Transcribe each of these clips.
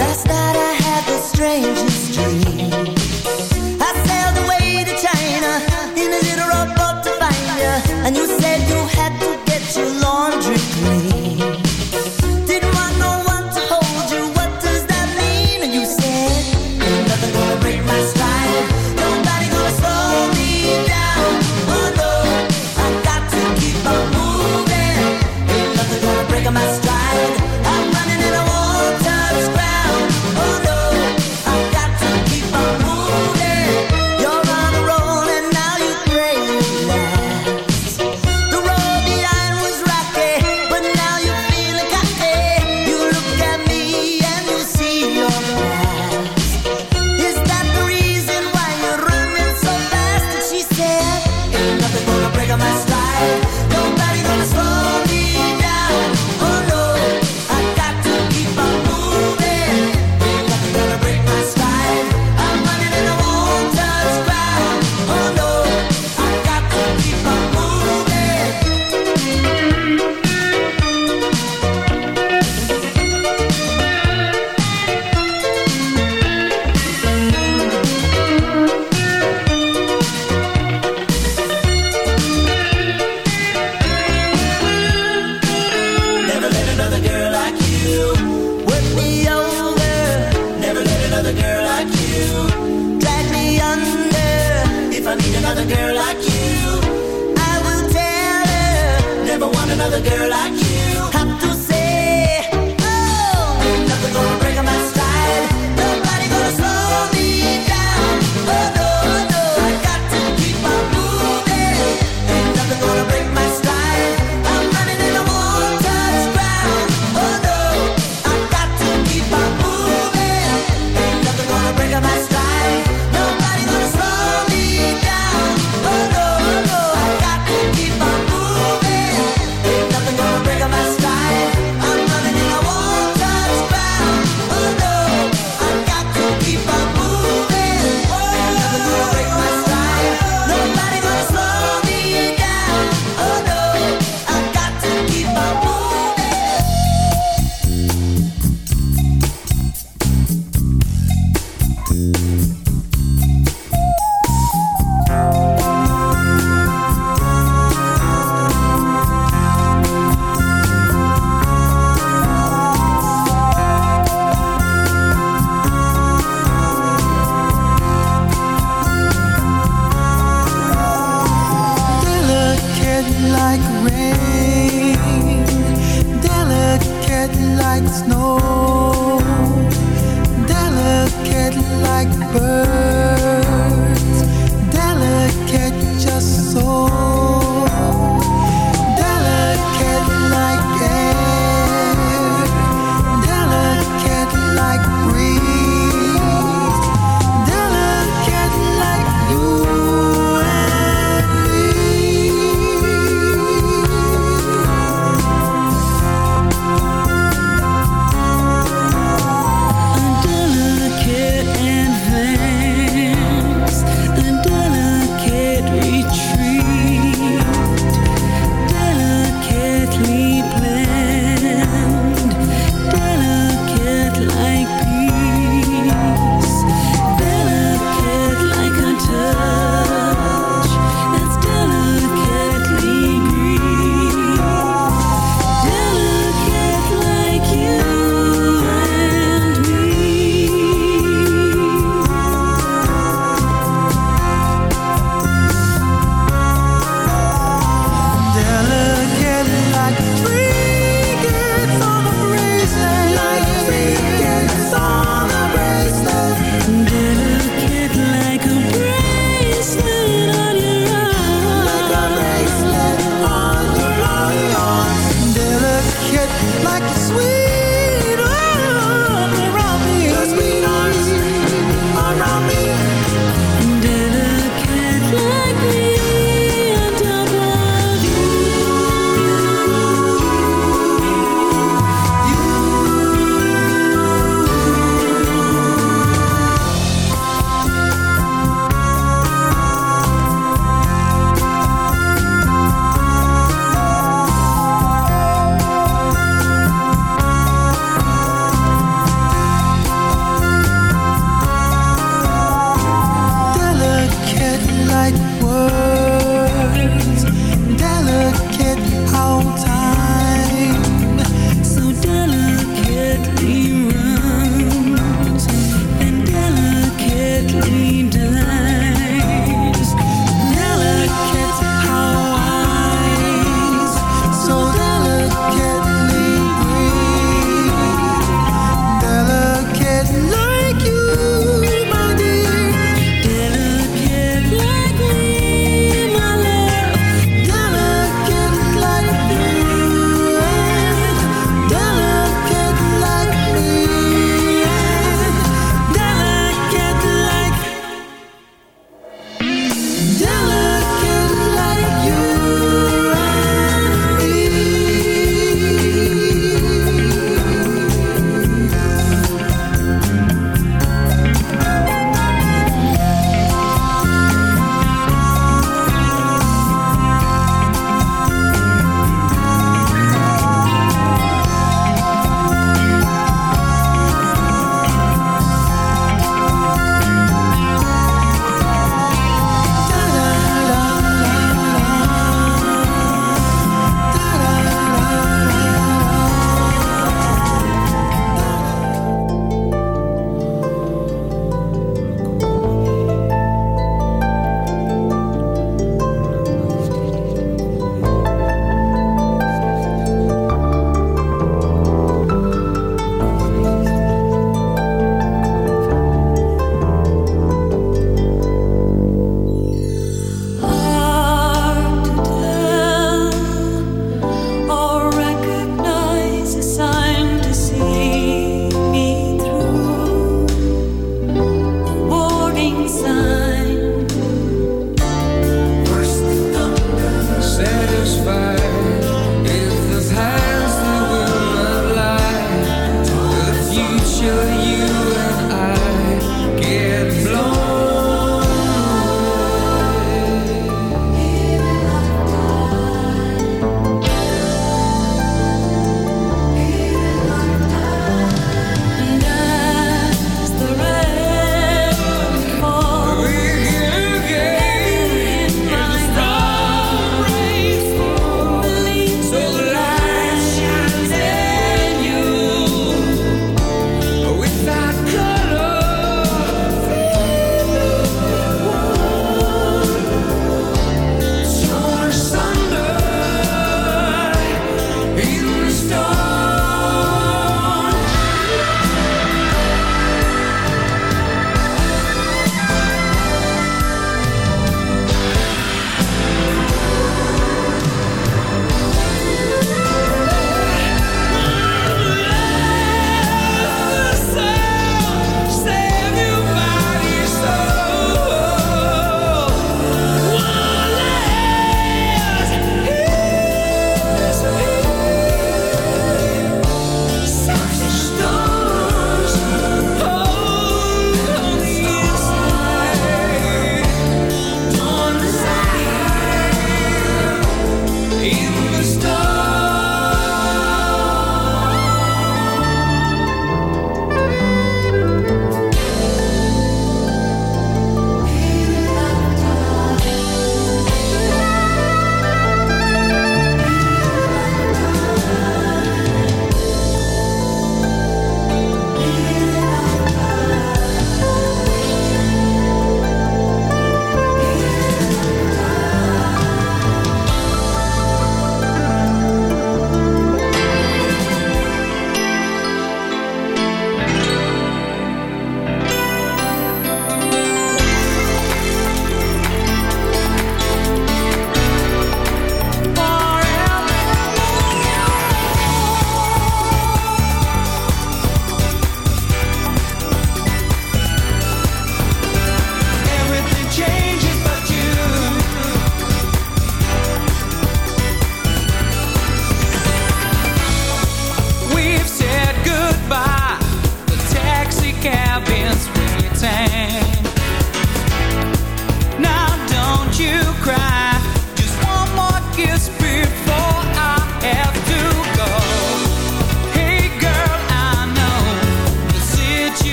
Last night I had the strangest dream.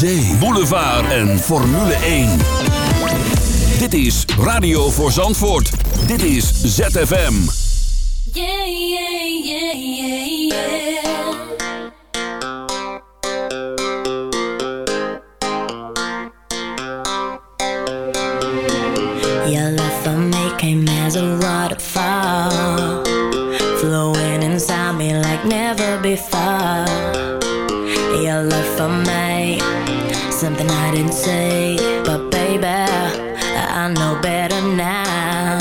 zee, boulevard en Formule 1. Dit is Radio voor Zandvoort. Dit is ZFM. Yeah, yeah, yeah, yeah, yeah. Your as a waterfall Flowing inside me like never before Your love for me something I didn't say, but baby, I know better now.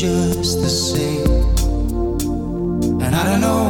just the same. And I don't know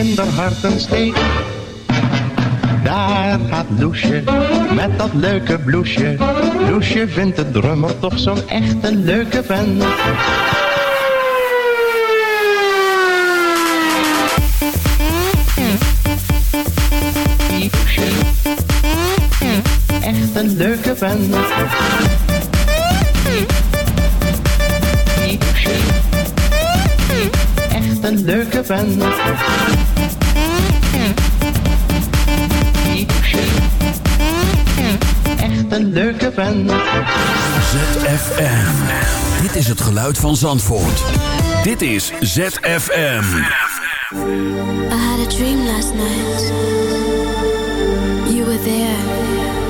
In haar hart een steek. Daar gaat Loesje met dat leuke bloesje. Loesje vindt de drummer toch zo'n echt een leuke vent. Echt een leuke vent. Echt een leuke vent. Een leuke vent. ZFM. Dit is het geluid van Zandvoort. Dit is ZFM. I had a dream last night. You were there.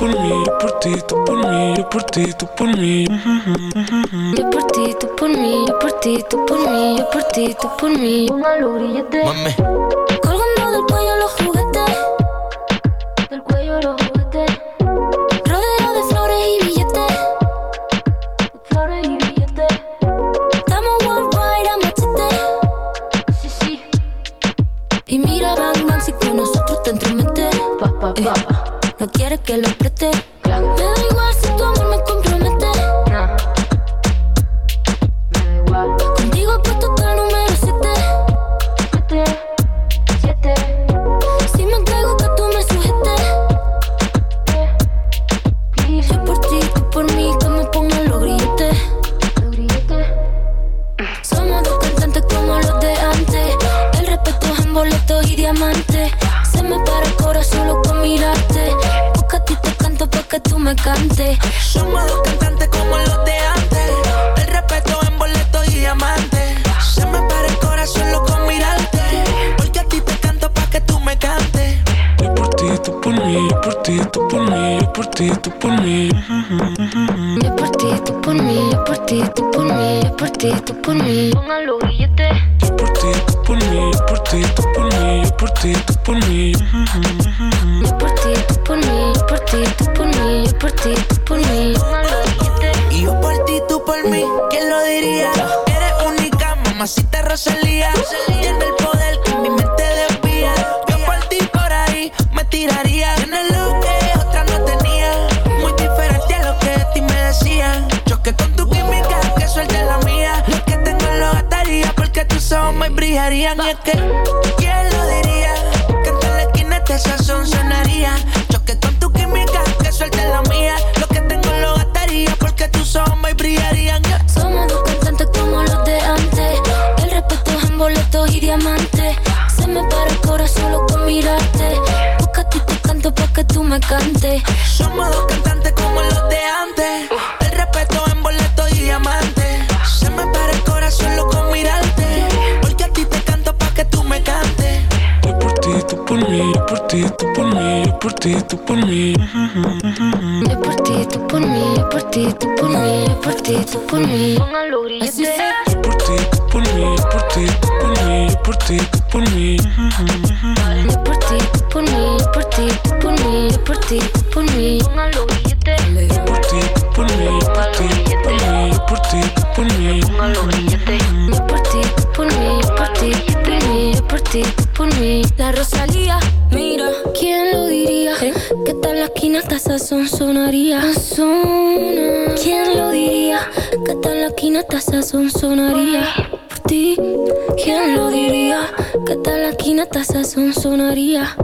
Por mí, yo por ti, tú por mí, yo por ti, tú por mí. Yo por ti, tú por mí, yo por ti, tú por mí, yo por ti, tú por mí. Mami. Colgando del cuello los brillarían es que ¿Quién lo diría? Que en la esquina este sazón sonaría. Choque con tu química, que suelte la mía. Lo que tengo lo gastaría porque tus ojos brillarían yeah. Somos dos cantantes como los de antes. El respeto es en boletos y diamantes Se me para el corazón solo con mirarte. Busca tú te canto pa' que tú me cantes. Somos dos cantantes por ti, tú por mí. Yo por ti, tú por mí. me, por ti, tú por mí. Yo por ti, tú por mí. Así Yo por ti, tú por mí. Yo por ti, tú por mí. Yo por ti, tú por mí. Yo por ti, tú por mí. Por ti, tú por mí. Por ti, tú por mí. corazón sonaría son ¿Quién lo diría? Que tal la quinata son sonaría por ti. ¿Quién lo diría? Que tal la quinata son sonaría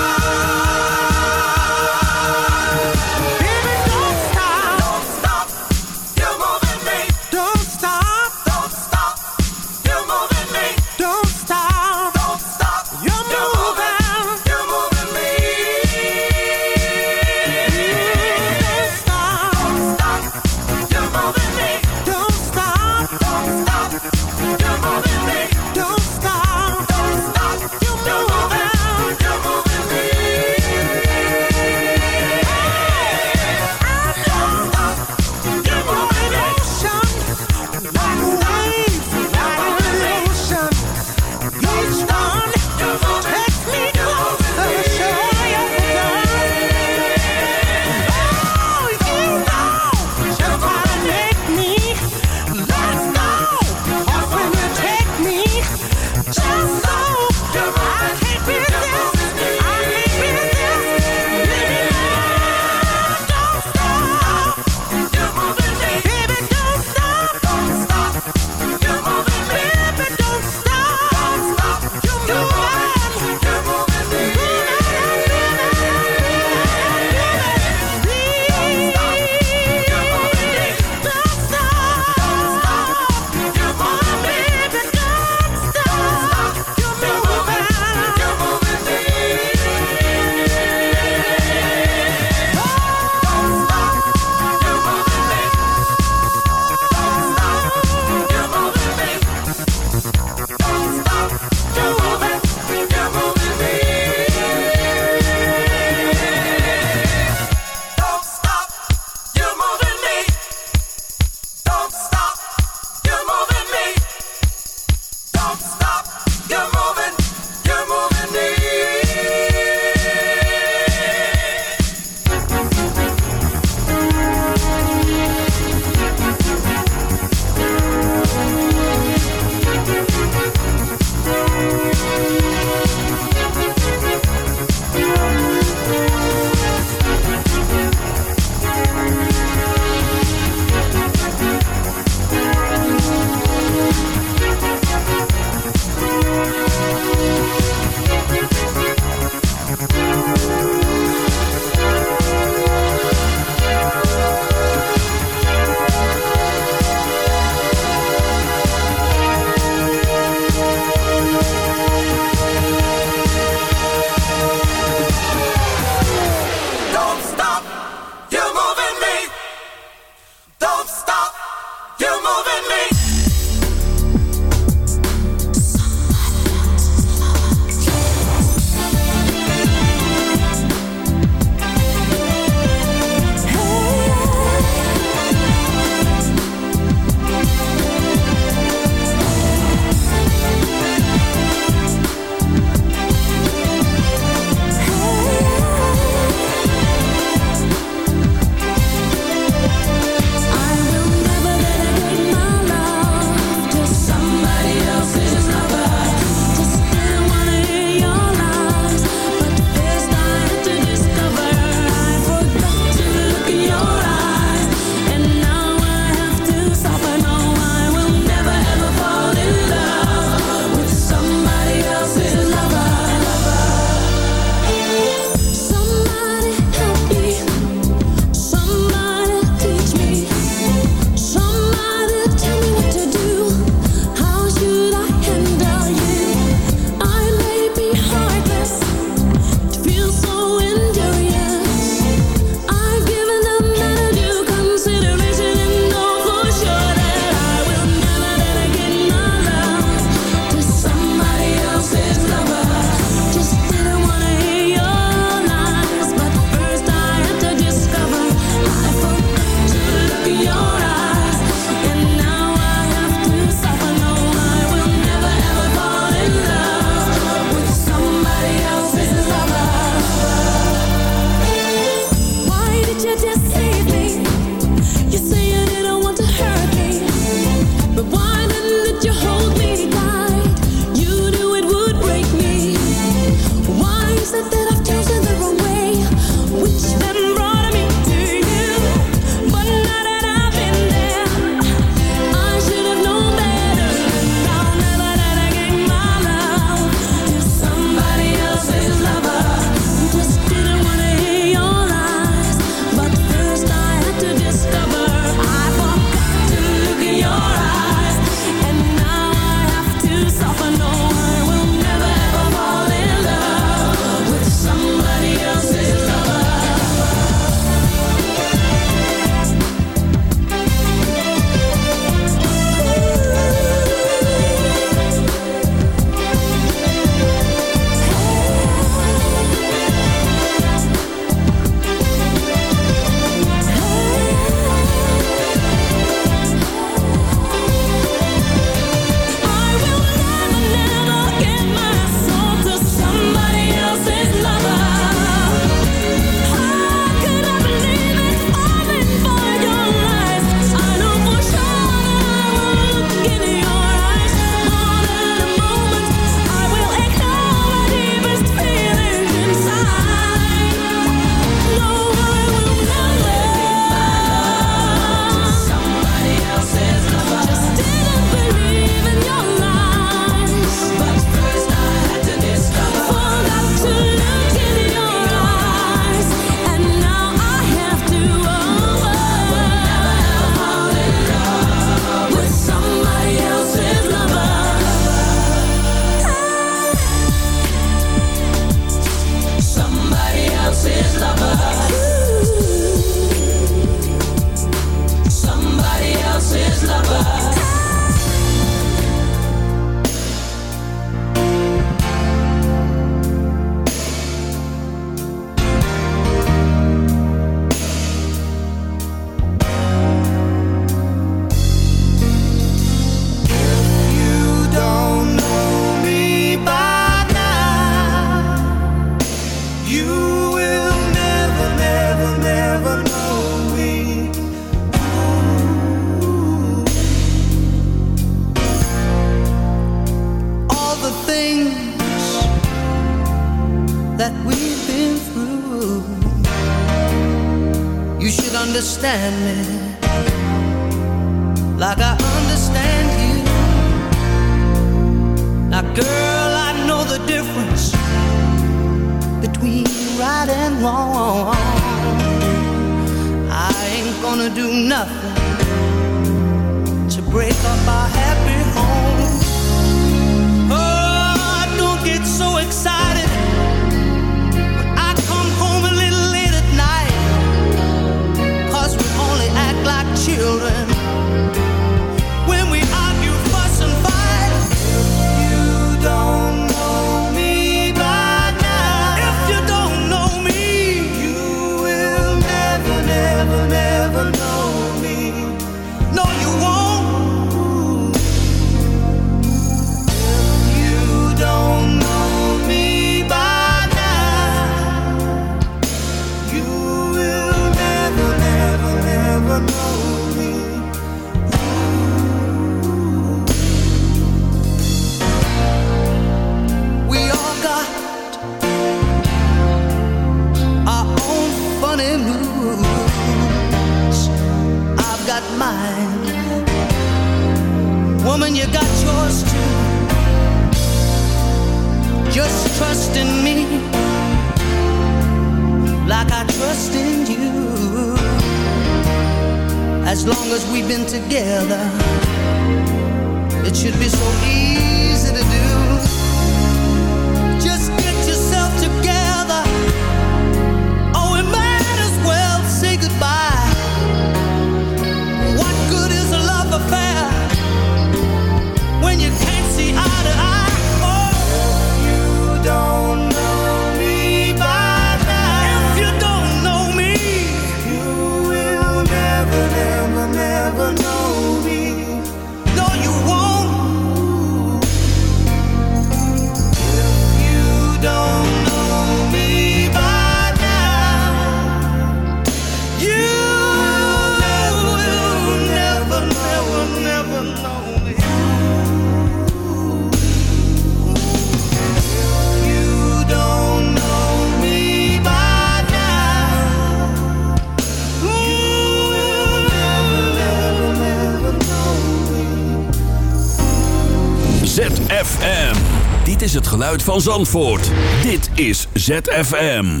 geluid van Zandvoort. Dit is ZFM.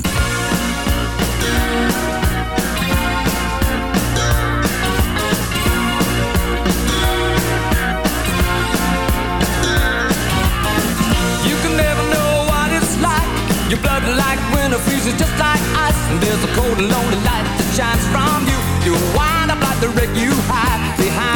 Your blood like winter freezes just like ice And there's a cold and lonely light that shines from you You wind up like the wreck you hide behind